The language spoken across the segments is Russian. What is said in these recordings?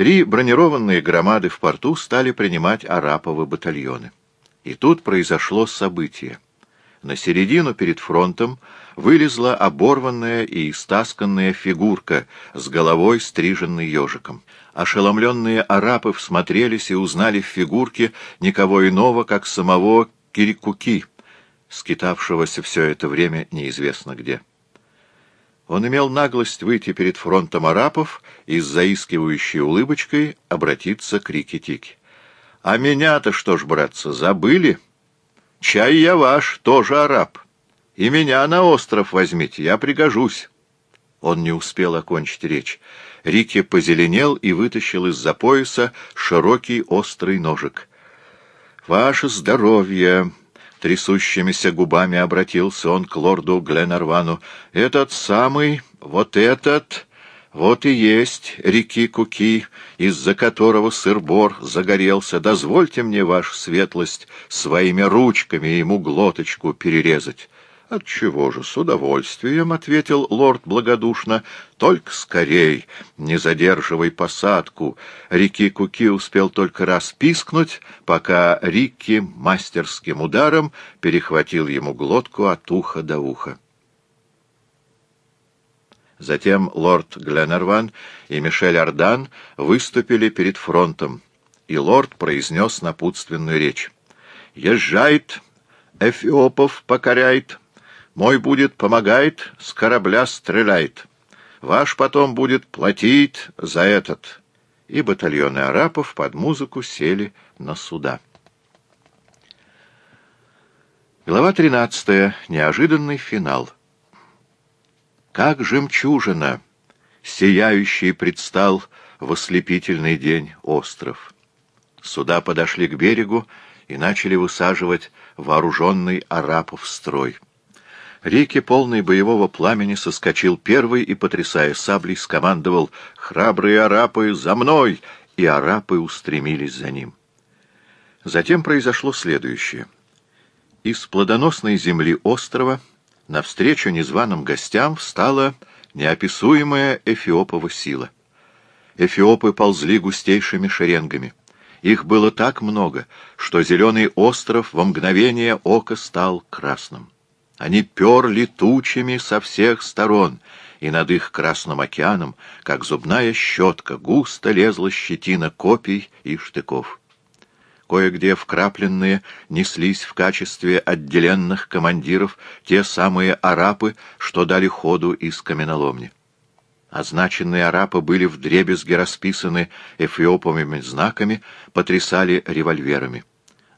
Три бронированные громады в порту стали принимать араповы батальоны. И тут произошло событие. На середину перед фронтом вылезла оборванная и истасканная фигурка с головой, стриженной ежиком. Ошеломленные арапы всмотрелись и узнали в фигурке никого иного, как самого Кирикуки, скитавшегося все это время неизвестно где. Он имел наглость выйти перед фронтом арапов и с заискивающей улыбочкой обратиться к Рикки-Тики. «А меня-то что ж, братцы, забыли? Чай я ваш, тоже араб. И меня на остров возьмите, я пригожусь». Он не успел окончить речь. Рики позеленел и вытащил из-за пояса широкий острый ножик. «Ваше здоровье!» Трясущимися губами обратился он к лорду Гленарвану. «Этот самый, вот этот, вот и есть реки Куки, из-за которого сыр-бор загорелся. Дозвольте мне, ваша светлость, своими ручками ему глоточку перерезать». «Отчего же, с удовольствием», — ответил лорд благодушно. «Только скорей, не задерживай посадку». Рики Куки успел только раз пискнуть, пока Рикки мастерским ударом перехватил ему глотку от уха до уха. Затем лорд Гленнерван и Мишель Ардан выступили перед фронтом, и лорд произнес напутственную речь. «Езжает, Эфиопов покоряет». Мой будет помогает, с корабля стреляет. Ваш потом будет платить за этот. И батальоны арапов под музыку сели на суда. Глава 13. Неожиданный финал. Как жемчужина, сияющий предстал в ослепительный день остров. Суда подошли к берегу и начали высаживать вооруженный арапов строй. Рики, полный боевого пламени, соскочил первый и, потрясая саблей, скомандовал «Храбрые арапы, за мной!» и арапы устремились за ним. Затем произошло следующее. Из плодоносной земли острова навстречу незваным гостям встала неописуемая эфиопова сила. Эфиопы ползли густейшими шеренгами. Их было так много, что зеленый остров во мгновение ока стал красным. Они перли тучами со всех сторон, и над их Красным океаном, как зубная щетка, густо лезла щетина копий и штыков. Кое-где вкрапленные неслись в качестве отделенных командиров те самые арапы, что дали ходу из каменоломни. Означенные арапы были вдребезги расписаны эфиоповыми знаками, потрясали револьверами.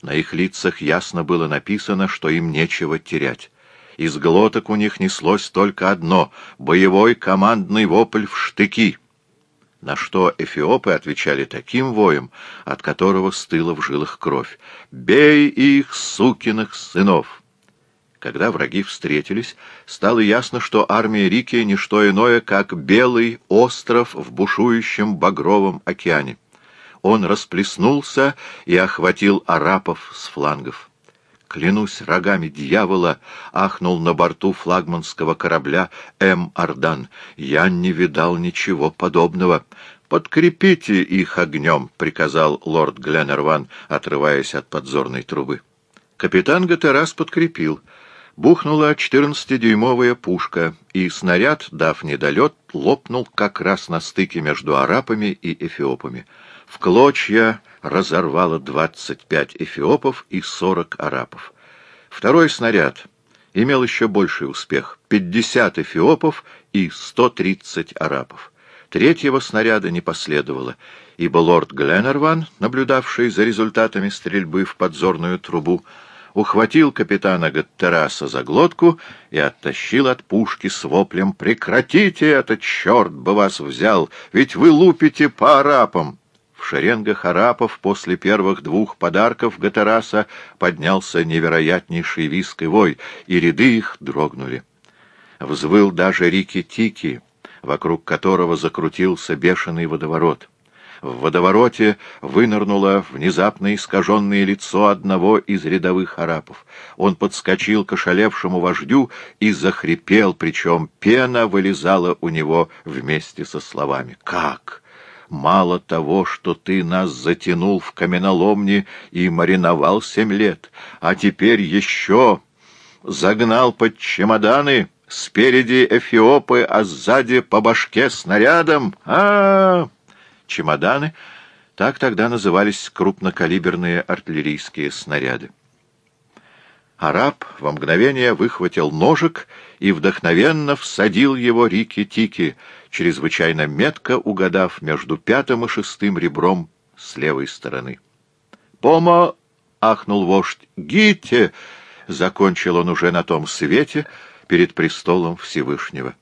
На их лицах ясно было написано, что им нечего терять. Из глоток у них неслось только одно — боевой командный вопль в штыки. На что эфиопы отвечали таким воем, от которого стыла в жилах кровь. «Бей их, сукиных сынов!» Когда враги встретились, стало ясно, что армия Рики — не что иное, как белый остров в бушующем багровом океане. Он расплеснулся и охватил арапов с флангов клянусь рогами дьявола, ахнул на борту флагманского корабля М. Ардан. Я не видал ничего подобного. «Подкрепите их огнем», — приказал лорд Гленнерван, отрываясь от подзорной трубы. Капитан Гатерас подкрепил. Бухнула четырнадцатидюймовая пушка, и снаряд, дав недолет, лопнул как раз на стыке между арапами и эфиопами. В клочья разорвало 25 эфиопов и 40 арапов. Второй снаряд имел еще больший успех — 50 эфиопов и 130 арапов. Третьего снаряда не последовало, ибо лорд Гленнерван, наблюдавший за результатами стрельбы в подзорную трубу, ухватил капитана Гаттераса за глотку и оттащил от пушки с воплем «Прекратите это, черт бы вас взял, ведь вы лупите по арапам!» В шеренгах арапов после первых двух подарков Гатараса поднялся невероятнейший виск и вой, и ряды их дрогнули. Взвыл даже Рики-Тики, вокруг которого закрутился бешеный водоворот. В водовороте вынырнуло внезапно искаженное лицо одного из рядовых арапов. Он подскочил к ошалевшему вождю и захрипел, причем пена вылезала у него вместе со словами. «Как? Мало того, что ты нас затянул в каменоломни и мариновал семь лет, а теперь еще загнал под чемоданы, спереди эфиопы, а сзади по башке снарядом. А, -а, -а! Чемоданы — так тогда назывались крупнокалиберные артиллерийские снаряды. Араб во мгновение выхватил ножик и вдохновенно всадил его Рики-Тики, чрезвычайно метко угадав между пятым и шестым ребром с левой стороны. «Пома!» — ахнул вождь. «Гите!» — закончил он уже на том свете перед престолом Всевышнего.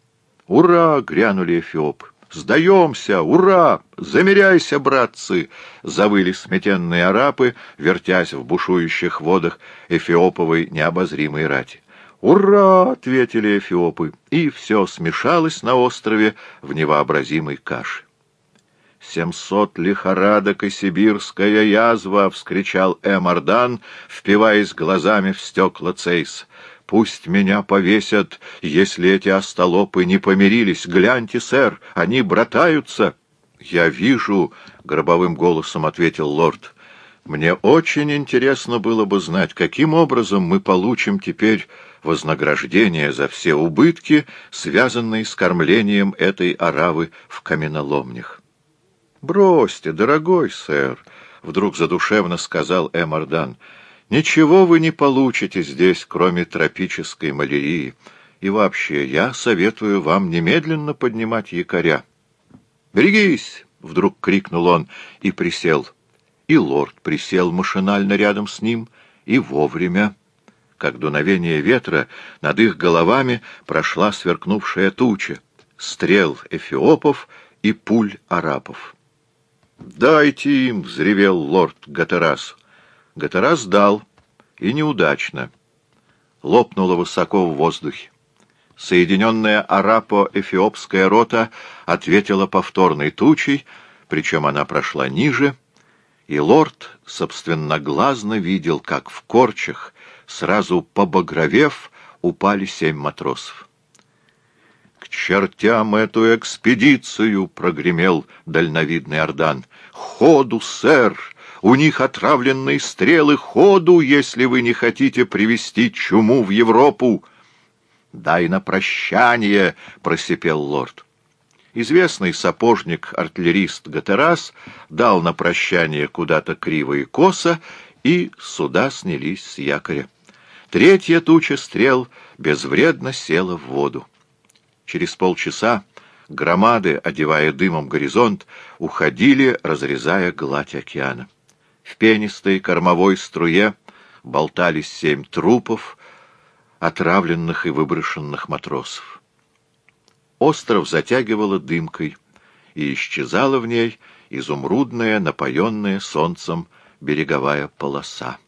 «Ура!» — грянули эфиопы. «Сдаемся! Ура! Замеряйся, братцы!» — завыли сметенные арапы, вертясь в бушующих водах эфиоповой необозримой рати. «Ура!» — ответили эфиопы, и все смешалось на острове в невообразимой каше. «Семьсот лихорадок и сибирская язва!» — вскричал Эмардан, впиваясь глазами в стекла Цейс. Пусть меня повесят, если эти остолопы не помирились. Гляньте, сэр, они братаются. — Я вижу, — гробовым голосом ответил лорд. — Мне очень интересно было бы знать, каким образом мы получим теперь вознаграждение за все убытки, связанные с кормлением этой аравы в каменоломнях. — Бросьте, дорогой сэр, — вдруг задушевно сказал Эмордан, — Ничего вы не получите здесь, кроме тропической малярии. И вообще, я советую вам немедленно поднимать якоря. «Берегись!» — вдруг крикнул он и присел. И лорд присел машинально рядом с ним, и вовремя. Как дуновение ветра, над их головами прошла сверкнувшая туча, стрел эфиопов и пуль арапов. «Дайте им!» — взревел лорд Гатерас. Гатерас дал, и неудачно. Лопнуло высоко в воздухе. Соединенная арапо-эфиопская рота ответила повторной тучей, причем она прошла ниже, и лорд собственноглазно видел, как в корчах, сразу побагровев, упали семь матросов. «К чертям эту экспедицию!» — прогремел дальновидный Ордан. «Ходу, сэр! У них отравленные стрелы ходу, если вы не хотите привести чуму в Европу. — Дай на прощание, — просипел лорд. Известный сапожник-артиллерист Гатерас дал на прощание куда-то криво и косо, и суда снялись с якоря. Третья туча стрел безвредно села в воду. Через полчаса громады, одевая дымом горизонт, уходили, разрезая гладь океана. В пенистой кормовой струе болтались семь трупов, отравленных и выброшенных матросов. Остров затягивало дымкой, и исчезала в ней изумрудная, напоенная солнцем береговая полоса.